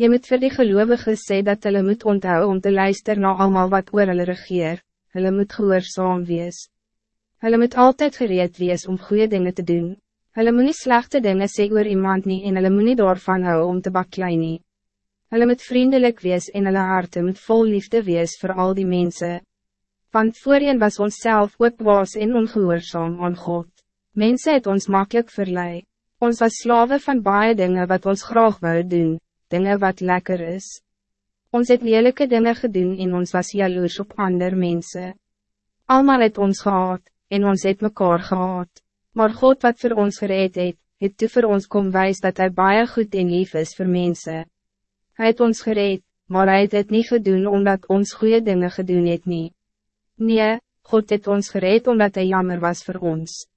Je moet vir die gelovigen sê dat hulle moet onthou om te luisteren naar allemaal wat oor hulle regeer, hulle moet gehoorzaam wees. Hulle moet altijd gereed wees om goede dingen te doen. Hulle moet nie slechte dinge sê oor iemand nie en hulle moet nie daarvan hou om te baklei nie. Hulle moet vriendelijk wees en hulle harte moet vol liefde wees voor al die mensen. Want voorheen was ons zelf ook was en ongehoorzaam aan God. Mensen het ons makkelijk verlei. Ons was slaven van baie dingen wat ons graag wou doen, dingen wat lekker is. Ons het lelijke dingen gedoen en ons was jaloers op ander mensen. Almal het ons gehad, en ons het mekaar gehad. Maar God wat voor ons gereed het, het toe vir ons kom wijs dat hij baie goed en lief is voor mensen. Hij het ons gereed, maar hij het het niet gedoen omdat ons goede dingen gedoen het niet. Nee, God het ons gereed omdat hij jammer was voor ons.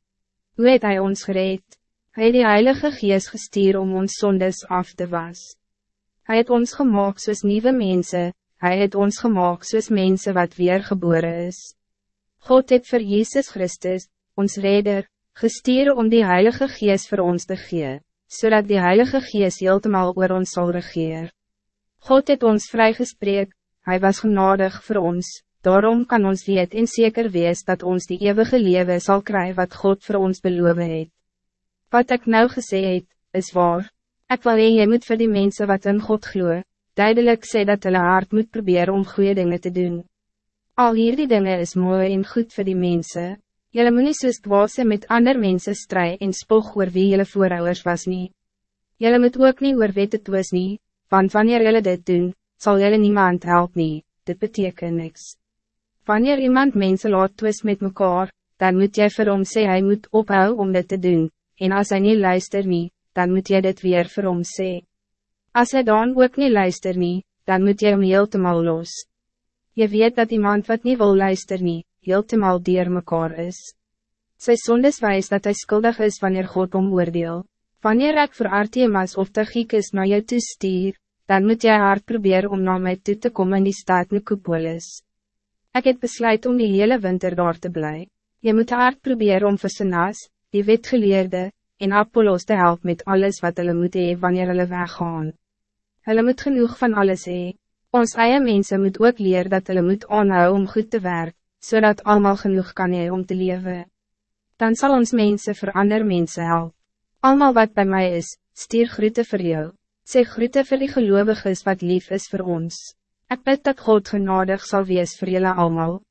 Hoe het hij ons gereed? Hij het die Heilige Geest gestuur om ons zondes af te was. Hij het ons gemaakt soos nieuwe mensen, hij het ons gemaakt soos mensen wat weer geboren is. God het voor Jezus Christus, ons redder, gestuur om die Heilige Geest voor ons te gee, zodat die Heilige Geest heeltemal oor ons zal regeer. God het ons vrijgesprek, hij was genadig voor ons, Daarom kan ons weet en zeker wees dat ons die eeuwige leven zal krijgen wat God voor ons beloven het. Wat ik nou het, is waar. Ik wil en jy moet voor die mensen wat in God gloe, duidelijk sê dat hulle hart moet proberen om goede dingen te doen. Al hier die dingen is mooi en goed voor die mensen. Jylle moet nie soos dwaalse met ander mensen stry en spog oor wie jylle voorouders was nie. Jylle moet ook nie oor wette twis nie, want wanneer jylle dit doen, zal jylle niemand help nie, dit betekent niks. Wanneer iemand mensen laat twis met mekaar, dan moet jij vir hom sê hy moet ophou om dit te doen, en als hij niet luister nie, dan moet jy dit weer vir hom sê. As hy dan ook niet luister nie, dan moet jy hom heeltemal los. Je weet dat iemand wat niet wil luister nie, heeltemal dier mekaar is. Sy sondes wijs dat hij schuldig is wanneer God om oordeel. Wanneer ek voor Artemas of Tachikis naar jou toe stuur, dan moet jy hard proberen om naar mij toe te komen in die staat Nikopolis. Ik heb besluit om die hele winter daar te blijven. Je moet hard proberen om Versenas, die wetgeleerde, en Apollos te helpen met alles wat hulle moet hee wanneer hulle weggaan. Hulle moet genoeg van alles hee. Ons eie mensen moet ook leren dat hulle moet aanhou om goed te werken, zodat allemaal genoeg kan hee om te leven. Dan zal ons mensen voor andere mensen helpen. Allemaal wat bij mij is, stier groete voor jou. Zeg groete voor die gelovigen wat lief is voor ons. Ik bid dat God genadig zal wees voor jullie allemaal.